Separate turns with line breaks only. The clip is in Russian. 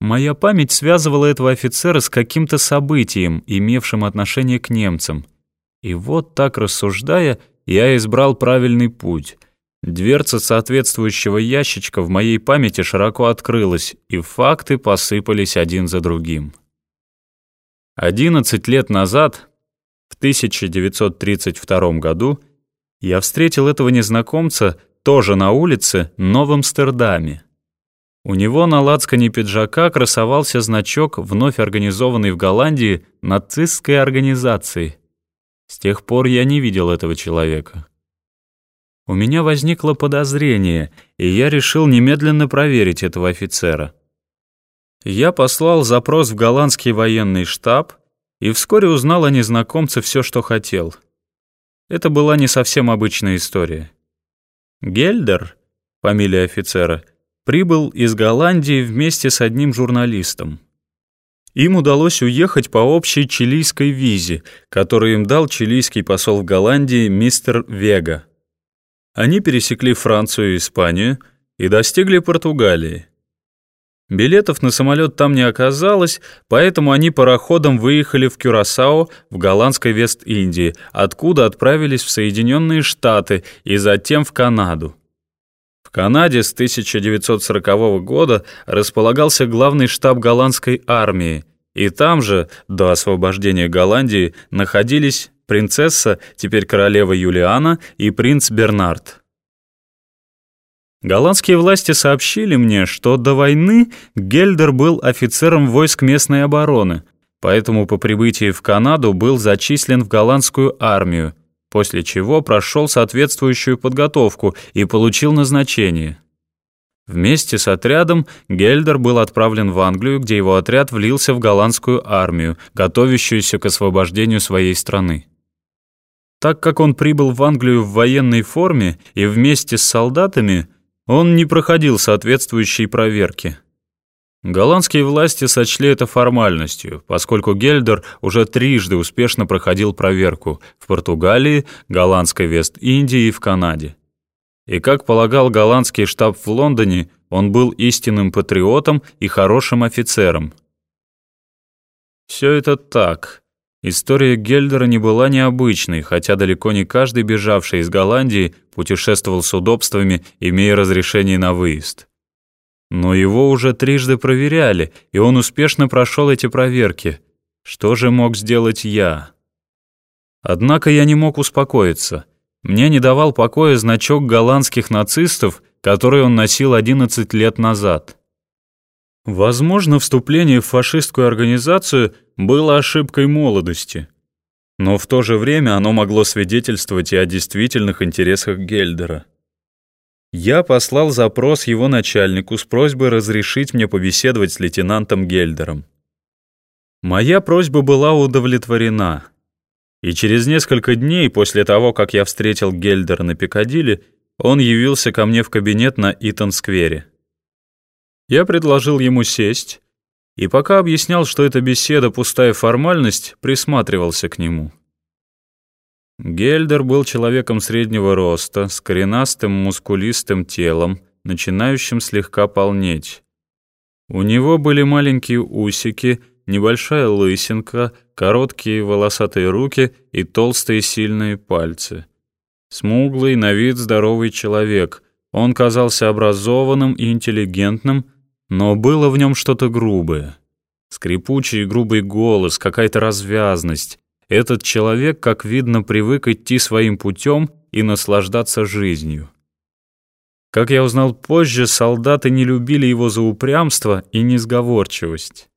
Моя память связывала этого офицера с каким-то событием, имевшим отношение к немцам. И вот так рассуждая, я избрал правильный путь. Дверца соответствующего ящичка в моей памяти широко открылась, и факты посыпались один за другим. 11 лет назад, в 1932 году, я встретил этого незнакомца тоже на улице, но в Амстердаме. У него на лацкане пиджака красовался значок вновь организованной в Голландии нацистской организации. С тех пор я не видел этого человека. У меня возникло подозрение, и я решил немедленно проверить этого офицера. Я послал запрос в голландский военный штаб и вскоре узнал о незнакомце все, что хотел. Это была не совсем обычная история. Гельдер, фамилия офицера, прибыл из Голландии вместе с одним журналистом. Им удалось уехать по общей чилийской визе, которую им дал чилийский посол в Голландии мистер Вега. Они пересекли Францию и Испанию и достигли Португалии. Билетов на самолет там не оказалось, поэтому они пароходом выехали в Кюрасао в голландской Вест-Индии, откуда отправились в Соединенные Штаты и затем в Канаду. Канаде с 1940 года располагался главный штаб голландской армии, и там же, до освобождения Голландии, находились принцесса, теперь королева Юлиана, и принц Бернард. Голландские власти сообщили мне, что до войны Гельдер был офицером войск местной обороны, поэтому по прибытии в Канаду был зачислен в голландскую армию, после чего прошел соответствующую подготовку и получил назначение. Вместе с отрядом Гельдер был отправлен в Англию, где его отряд влился в голландскую армию, готовящуюся к освобождению своей страны. Так как он прибыл в Англию в военной форме и вместе с солдатами, он не проходил соответствующей проверки. Голландские власти сочли это формальностью, поскольку Гельдер уже трижды успешно проходил проверку в Португалии, голландской Вест-Индии и в Канаде. И, как полагал голландский штаб в Лондоне, он был истинным патриотом и хорошим офицером. Все это так, История Гельдера не была необычной, хотя далеко не каждый, бежавший из Голландии, путешествовал с удобствами, имея разрешение на выезд. Но его уже трижды проверяли, и он успешно прошел эти проверки. Что же мог сделать я? Однако я не мог успокоиться. Мне не давал покоя значок голландских нацистов, который он носил 11 лет назад. Возможно, вступление в фашистскую организацию было ошибкой молодости, но в то же время оно могло свидетельствовать и о действительных интересах Гельдера. Я послал запрос его начальнику с просьбой разрешить мне побеседовать с лейтенантом Гельдером. Моя просьба была удовлетворена, и через несколько дней после того, как я встретил Гельдера на Пикадилли, он явился ко мне в кабинет на Итон-сквере. Я предложил ему сесть, и пока объяснял, что эта беседа пустая формальность, присматривался к нему. Гельдер был человеком среднего роста, с коренастым мускулистым телом, начинающим слегка полнеть. У него были маленькие усики, небольшая лысинка, короткие волосатые руки и толстые сильные пальцы. Смуглый, на вид здоровый человек. Он казался образованным и интеллигентным, но было в нем что-то грубое. Скрипучий и грубый голос, какая-то развязность. Этот человек, как видно, привык идти своим путем и наслаждаться жизнью. Как я узнал позже, солдаты не любили его за упрямство и несговорчивость.